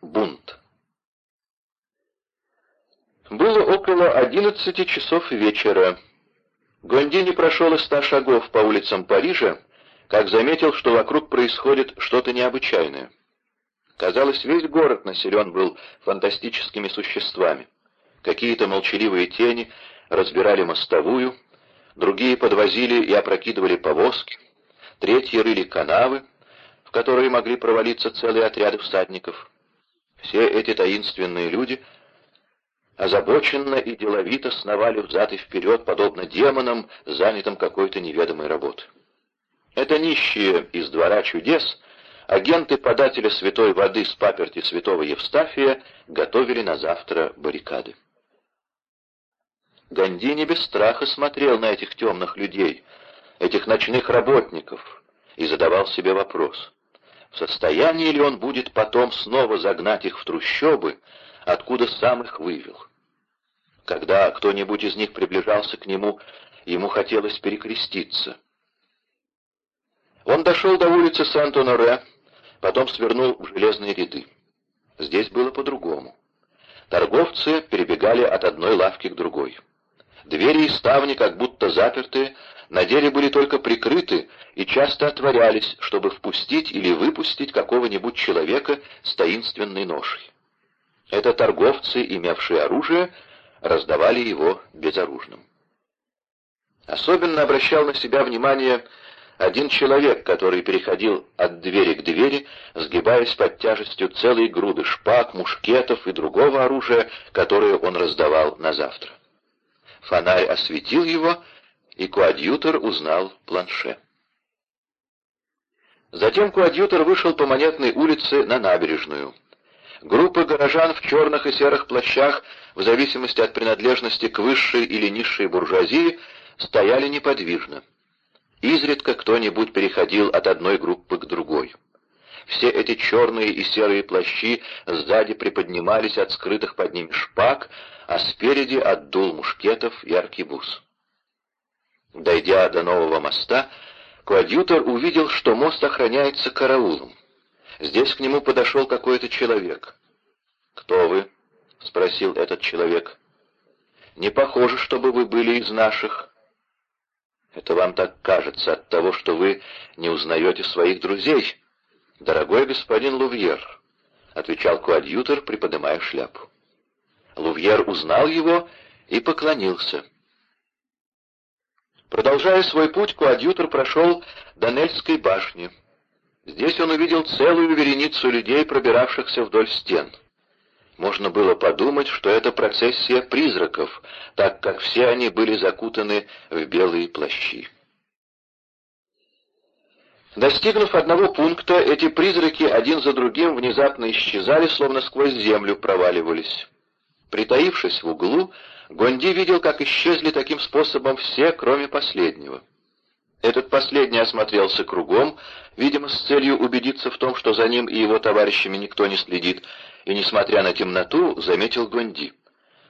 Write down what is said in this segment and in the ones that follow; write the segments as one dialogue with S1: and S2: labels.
S1: Бунт. Было около одиннадцати часов вечера. Гонди не прошел и ста шагов по улицам Парижа, как заметил, что вокруг происходит что-то необычайное. Казалось, весь город населен был фантастическими существами. Какие-то молчаливые тени разбирали мостовую, другие подвозили и опрокидывали повозки, третьи рыли канавы, в которые могли провалиться целые отряды всадников. Все эти таинственные люди озабоченно и деловито сновали взад и вперед, подобно демонам, занятым какой-то неведомой работой. Это нищие из двора чудес, агенты подателя святой воды с паперти святого Евстафия готовили на завтра баррикады. Ганди не без страха смотрел на этих темных людей, этих ночных работников, и задавал себе вопрос, в состоянии ли он будет потом снова загнать их в трущобы, откуда сам их вывел. Когда кто-нибудь из них приближался к нему, ему хотелось перекреститься. Он дошел до улицы Сент-Оноре, потом свернул в железные ряды. Здесь было по-другому. Торговцы перебегали от одной лавки к другой. Двери и ставни, как будто запертые, на деле были только прикрыты и часто отворялись, чтобы впустить или выпустить какого-нибудь человека с таинственной ношей. Это торговцы, имевшие оружие, раздавали его безоружным. Особенно обращал на себя внимание один человек, который переходил от двери к двери, сгибаясь под тяжестью целой груды шпаг, мушкетов и другого оружия, которое он раздавал на завтра. Фонарь осветил его, и коадьютор узнал планше. Затем коадьютор вышел по Монетной улице на набережную. Группы горожан в черных и серых плащах, в зависимости от принадлежности к высшей или низшей буржуазии, стояли неподвижно. Изредка кто-нибудь переходил от одной группы к другой. Все эти черные и серые плащи сзади приподнимались от скрытых под ними шпаг, а спереди от дул мушкетов и аркибуз. Дойдя до нового моста, коадьютор увидел, что мост охраняется караулом. Здесь к нему подошел какой-то человек. «Кто вы?» — спросил этот человек. «Не похоже, чтобы вы были из наших». «Это вам так кажется от того, что вы не узнаете своих друзей, дорогой господин Лувьер», — отвечал коадьютор, приподнимая шляпу. Лувьер узнал его и поклонился. Продолжая свой путь, коадьютор прошел до Нельской башни. Здесь он увидел целую вереницу людей, пробиравшихся вдоль стен. Можно было подумать, что это процессия призраков, так как все они были закутаны в белые плащи. Достигнув одного пункта, эти призраки один за другим внезапно исчезали, словно сквозь землю проваливались. Притаившись в углу, Гонди видел, как исчезли таким способом все, кроме последнего. Этот последний осмотрелся кругом, видимо, с целью убедиться в том, что за ним и его товарищами никто не следит, и, несмотря на темноту, заметил Гонди.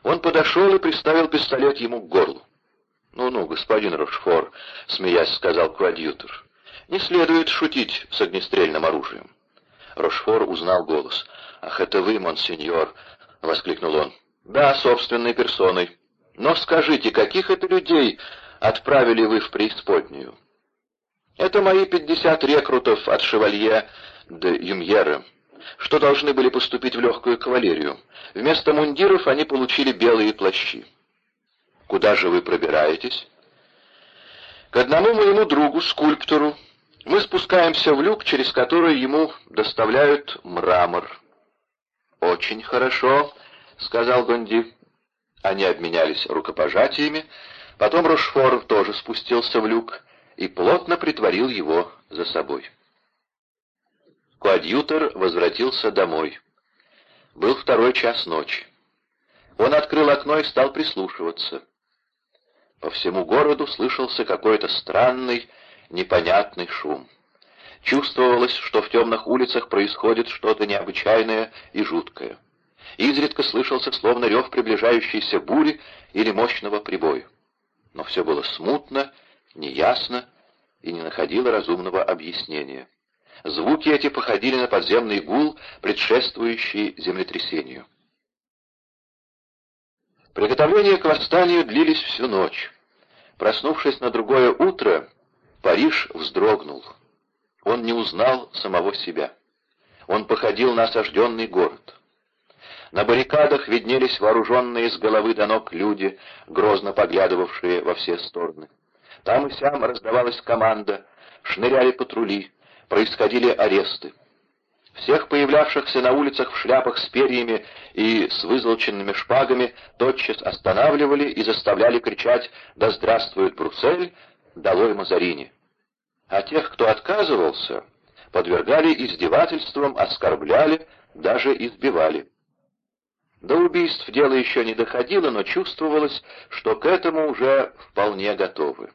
S1: Он подошел и приставил пистолет ему к горлу. «Ну-ну, господин Рошфор», — смеясь сказал коадьютор, — «не следует шутить с огнестрельным оружием». Рошфор узнал голос. «Ах, это вы, монсеньор!» — воскликнул он. «Да, собственной персоной. Но скажите, каких это людей отправили вы в преисподнюю?» «Это мои пятьдесят рекрутов от шевалье де Юмьера, что должны были поступить в легкую кавалерию. Вместо мундиров они получили белые плащи». «Куда же вы пробираетесь?» «К одному моему другу, скульптору. Мы спускаемся в люк, через который ему доставляют мрамор». «Очень хорошо», — сказал Гонди. Они обменялись рукопожатиями, потом Рошфор тоже спустился в люк и плотно притворил его за собой. Коадьютор возвратился домой. Был второй час ночи. Он открыл окно и стал прислушиваться. По всему городу слышался какой-то странный, непонятный шум. Чувствовалось, что в темных улицах происходит что-то необычайное и жуткое. Изредка слышался словно рев приближающейся бури или мощного прибоя. Но все было смутно, неясно и не находило разумного объяснения. Звуки эти походили на подземный гул, предшествующий землетрясению. Приготовления к восстанию длились всю ночь. Проснувшись на другое утро, Париж вздрогнул. Он не узнал самого себя. Он походил на осажденный город. На баррикадах виднелись вооруженные с головы до ног люди, грозно поглядывавшие во все стороны. Там и сям раздавалась команда, шныряли патрули, происходили аресты. Всех появлявшихся на улицах в шляпах с перьями и с вызолоченными шпагами тотчас останавливали и заставляли кричать «Да здравствует Бруссель! Долой Мазарини!» А тех, кто отказывался, подвергали издевательствам, оскорбляли, даже избивали. До убийств дело еще не доходило, но чувствовалось, что к этому уже вполне готовы.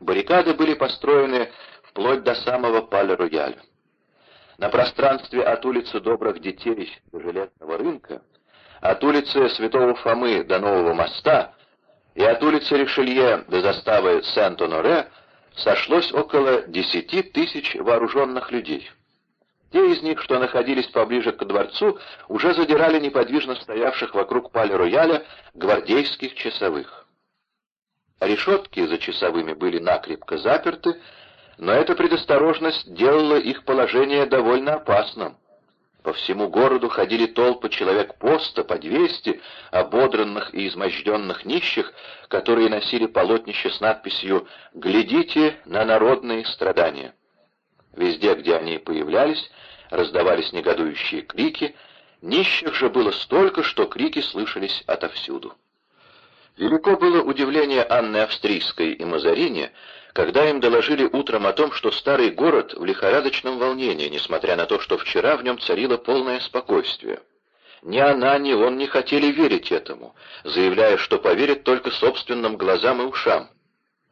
S1: Баррикады были построены вплоть до самого Пале-Рояля. На пространстве от улицы Добрых Детей до Железного рынка, от улицы Святого Фомы до Нового моста и от улицы Ришелье до заставы Сент-Оноре сошлось около десяти тысяч вооруженных людей. Те из них, что находились поближе к дворцу, уже задирали неподвижно стоявших вокруг пале-рояля гвардейских часовых. Решетки за часовыми были накрепко заперты, но эта предосторожность делала их положение довольно опасным. По всему городу ходили толпы человек поста, по двести, ободранных и изможденных нищих, которые носили полотнище с надписью «Глядите на народные страдания». Везде, где они появлялись, раздавались негодующие крики, нищих же было столько, что крики слышались отовсюду. Велико было удивление Анны Австрийской и Мазарини, когда им доложили утром о том, что старый город в лихорадочном волнении, несмотря на то, что вчера в нем царило полное спокойствие. Ни она, ни он не хотели верить этому, заявляя, что поверят только собственным глазам и ушам.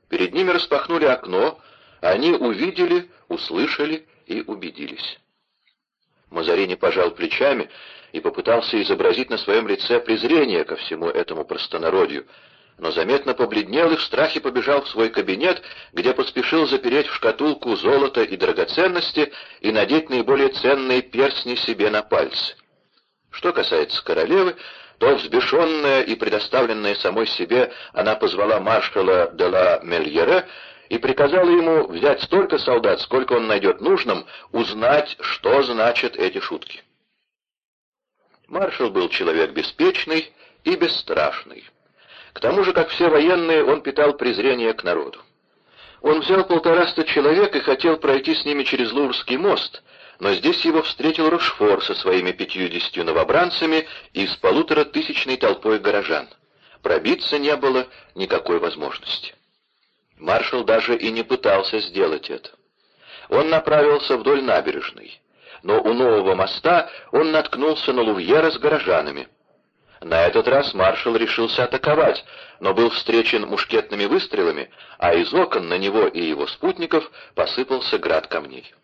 S1: Перед ними распахнули окно, они увидели, услышали и убедились. Мазарини пожал плечами и попытался изобразить на своем лице презрение ко всему этому простонародью, но заметно побледнел и в страхе побежал в свой кабинет, где поспешил запереть в шкатулку золото и драгоценности и надеть наиболее ценные перстни себе на пальцы. Что касается королевы, то, взбешенная и предоставленная самой себе, она позвала маршала де ла Мельере и приказала ему взять столько солдат, сколько он найдет нужным, узнать, что значат эти шутки. Маршал был человек беспечный и бесстрашный. К тому же, как все военные, он питал презрение к народу. Он взял полтораста человек и хотел пройти с ними через Лурский мост, но здесь его встретил Рошфор со своими пятьюдесятью новобранцами и с полутора тысячной толпой горожан. Пробиться не было никакой возможности. Маршал даже и не пытался сделать это. Он направился вдоль набережной, но у нового моста он наткнулся на Лувьера с горожанами. На этот раз маршал решился атаковать, но был встречен мушкетными выстрелами, а из окон на него и его спутников посыпался град камней.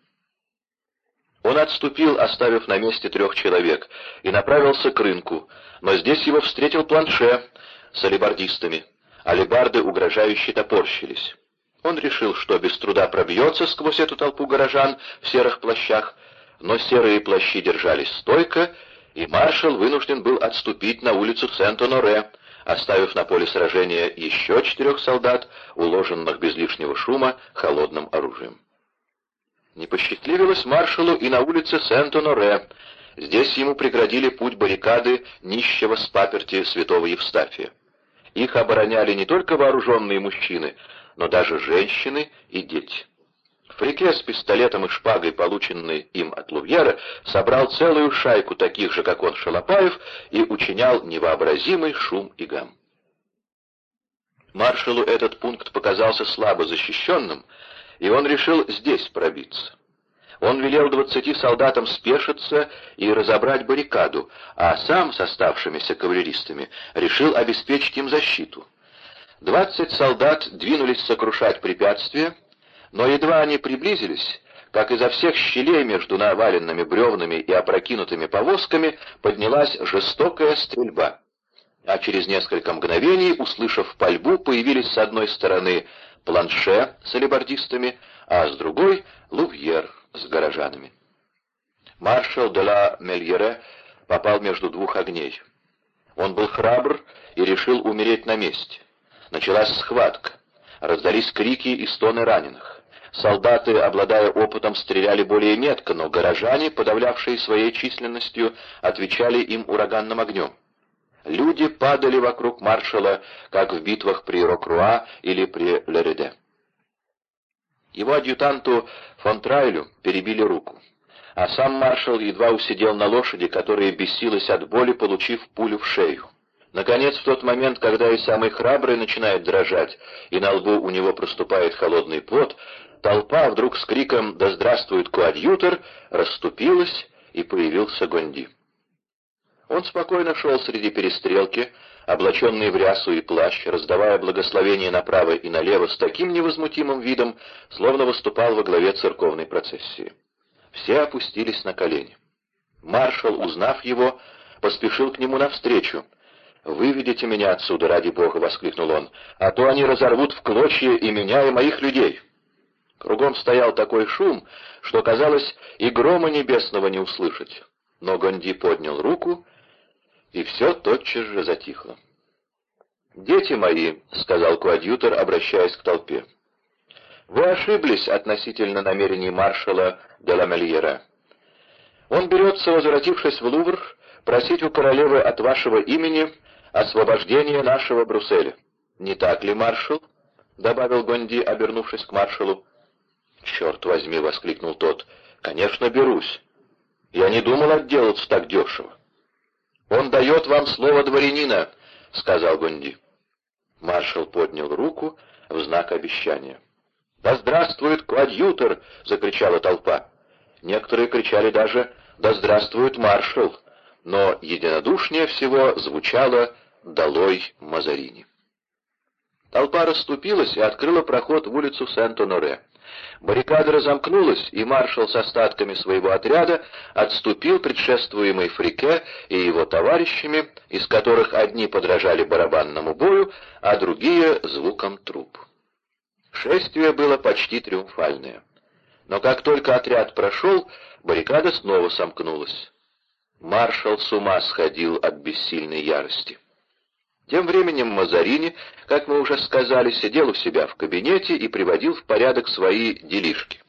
S1: Он отступил, оставив на месте трех человек, и направился к рынку, но здесь его встретил планше с алибардистами. Алибарды угрожающе топорщились. Он решил, что без труда пробьется сквозь эту толпу горожан в серых плащах, но серые плащи держались стойко, и маршал вынужден был отступить на улицу Сент-Оноре, оставив на поле сражения еще четырех солдат, уложенных без лишнего шума холодным оружием. Не посчастливилось маршалу и на улице Сент-Оноре. Здесь ему преградили путь баррикады нищего с паперти святого Евстафия. Их обороняли не только вооруженные мужчины, но даже женщины и дети. Фрике с пистолетом и шпагой, полученный им от Лувьера, собрал целую шайку таких же, как он, шалопаев, и учинял невообразимый шум и гам. Маршалу этот пункт показался слабо защищенным, и он решил здесь пробиться. Он велел двадцати солдатам спешиться и разобрать баррикаду, а сам с оставшимися кавалеристами решил обеспечить им защиту. Двадцать солдат двинулись сокрушать препятствия, но едва они приблизились, как изо всех щелей между наваленными бревнами и опрокинутыми повозками поднялась жестокая стрельба. А через несколько мгновений, услышав пальбу, появились с одной стороны планше с алибардистами, а с другой — Лувьер с горожанами. Маршал де ла Мельере попал между двух огней. Он был храбр и решил умереть на месте. Началась схватка. Раздались крики и стоны раненых. Солдаты, обладая опытом, стреляли более метко, но горожане, подавлявшие своей численностью, отвечали им ураганным огнем. Люди падали вокруг маршала, как в битвах при Рокруа или при Лереде. Его адъютанту фон Трайлю перебили руку, а сам маршал едва усидел на лошади, которая бесилась от боли, получив пулю в шею. Наконец, в тот момент, когда и самый храбрый начинает дрожать, и на лбу у него проступает холодный пот, толпа вдруг с криком «Да здравствует коадьютор!» расступилась, и появился Гонди. Он спокойно шел среди перестрелки, облаченный в рясу и плащ, раздавая благословения направо и налево с таким невозмутимым видом, словно выступал во главе церковной процессии. Все опустились на колени. Маршал, узнав его, поспешил к нему навстречу. «Выведите меня отсюда, ради Бога!» — воскликнул он. «А то они разорвут в клочья и меня, и моих людей!» Кругом стоял такой шум, что, казалось, и грома небесного не услышать. Но Гонди поднял руку и все тотчас же затихло. «Дети мои», — сказал коадьютор, обращаясь к толпе, — «вы ошиблись относительно намерений маршала де ла Мельера. Он берется, возвратившись в Лувр, просить у королевы от вашего имени освобождения нашего Брусселя. Не так ли, маршал?» — добавил Гонди, обернувшись к маршалу. «Черт возьми!» — воскликнул тот. «Конечно, берусь. Я не думал отделаться так дешево. «Он дает вам слово дворянина», — сказал Гунди. Маршал поднял руку в знак обещания. «Да здравствует коадьютор!» — закричала толпа. Некоторые кричали даже «Да здравствует маршал!» Но единодушнее всего звучало «Долой Мазарини!». Толпа расступилась и открыла проход в улицу Сент-Оноре. Баррикада разомкнулась, и маршал с остатками своего отряда отступил, предшествуемый Фрике и его товарищами, из которых одни подражали барабанному бою, а другие — звукам труб. Шествие было почти триумфальное. Но как только отряд прошел, баррикада снова сомкнулась. Маршал с ума сходил от бессильной ярости. Тем временем Мазарини, как мы уже сказали, сидел у себя в кабинете и приводил в порядок свои делишки.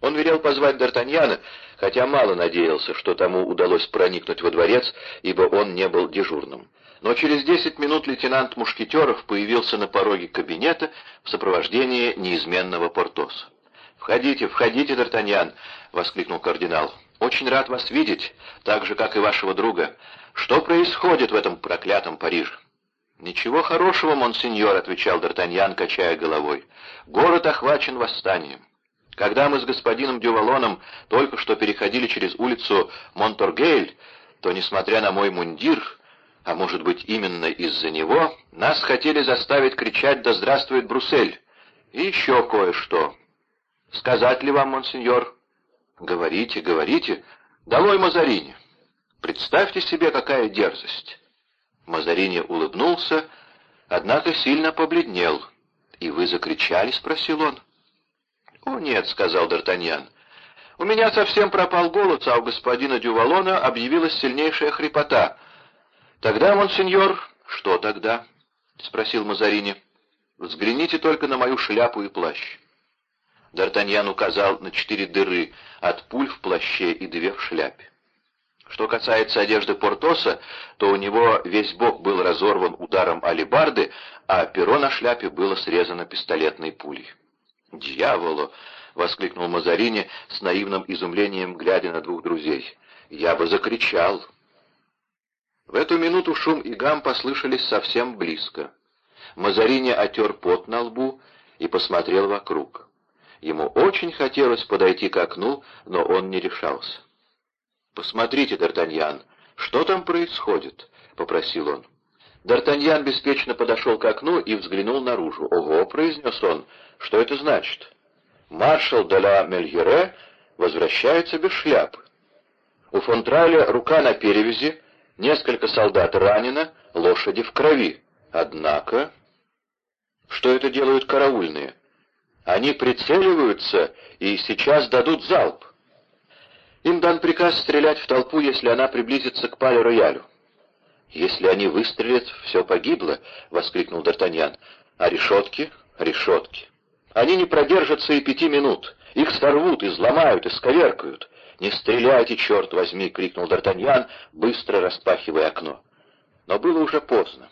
S1: Он велел позвать Д'Артаньяна, хотя мало надеялся, что тому удалось проникнуть во дворец, ибо он не был дежурным. Но через десять минут лейтенант Мушкетеров появился на пороге кабинета в сопровождении неизменного Портоса. «Входите, входите, Д'Артаньян!» — воскликнул кардинал. «Очень рад вас видеть, так же, как и вашего друга. Что происходит в этом проклятом Париже?» «Ничего хорошего, монсеньор», — отвечал Д'Артаньян, качая головой. «Город охвачен восстанием. Когда мы с господином Дювалоном только что переходили через улицу Монторгейль, то, несмотря на мой мундир, а может быть именно из-за него, нас хотели заставить кричать «Да здравствует Бруссель!» И еще кое-что. Сказать ли вам, монсеньор?» «Говорите, говорите. Долой Мазарини!» Представьте себе, какая дерзость!» Мазарини улыбнулся, однако сильно побледнел. «И вы закричали?» — спросил он. «О, нет», — сказал Д'Артаньян. «У меня совсем пропал голос, а у господина Дювалона объявилась сильнейшая хрипота. Тогда, монсеньор...» «Что тогда?» — спросил Мазарини. «Взгляните только на мою шляпу и плащ». Д'Артаньян указал на четыре дыры от пуль в плаще и две в шляпе. Что касается одежды Портоса, то у него весь бок был разорван ударом алебарды, а перо на шляпе было срезано пистолетной пулей. «Дьяволу!» — воскликнул Мазарини с наивным изумлением, глядя на двух друзей. «Я бы закричал!» В эту минуту шум и гам послышались совсем близко. Мазарини отер пот на лбу и посмотрел вокруг. Ему очень хотелось подойти к окну, но он не решался. «Посмотрите, Д'Артаньян, что там происходит?» — попросил он. Д'Артаньян беспечно подошел к окну и взглянул наружу. «Ого!» — произнес он. «Что это значит?» «Маршал де ла возвращается без шляпы. У Фонтраля рука на перевязи, несколько солдат ранено, лошади в крови. Однако...» «Что это делают караульные?» Они прицеливаются и сейчас дадут залп. Им дан приказ стрелять в толпу, если она приблизится к пале-роялю. «Если они выстрелят, все погибло!» — воскликнул Д'Артаньян. «А решетки? Решетки! Они не продержатся и пяти минут. Их сорвут, изломают, исковеркают. «Не стреляйте, черт возьми!» — крикнул Д'Артаньян, быстро распахивая окно. Но было уже поздно.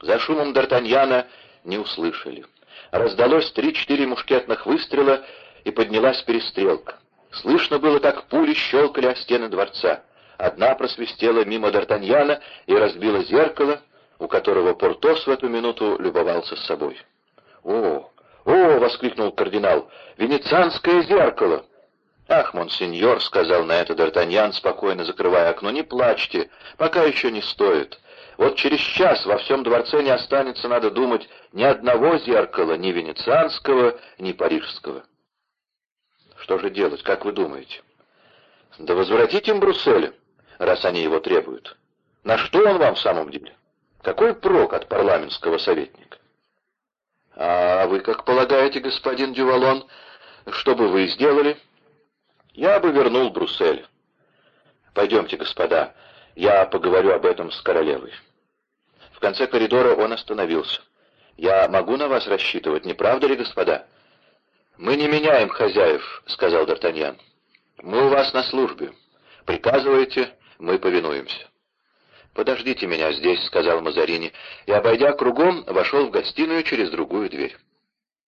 S1: За шумом Д'Артаньяна не услышали. Раздалось три-четыре мушкетных выстрела, и поднялась перестрелка. Слышно было, как пули щелкали о стены дворца. Одна просвистела мимо Д'Артаньяна и разбила зеркало, у которого Портос в эту минуту любовался с собой. «О, о!» — воскликнул кардинал. «Венецианское зеркало!» «Ах, монсеньор», — сказал на это Д'Артаньян, спокойно закрывая окно, — «не плачьте, пока еще не стоит. Вот через час во всем дворце не останется, надо думать, ни одного зеркала, ни венецианского, ни парижского». «Что же делать, как вы думаете?» «Да возвратить им Брусселя, раз они его требуют. На что он вам в самом деле? Какой прок от парламентского советника?» «А вы как полагаете, господин Дювалон, что бы вы сделали?» Я бы вернул Бруссель. Пойдемте, господа, я поговорю об этом с королевой. В конце коридора он остановился. Я могу на вас рассчитывать, не правда ли, господа? Мы не меняем хозяев, сказал Д'Артаньян. Мы у вас на службе. Приказываете, мы повинуемся. «Подождите меня здесь», — сказал Мазарини, и, обойдя кругом, вошел в гостиную через другую дверь.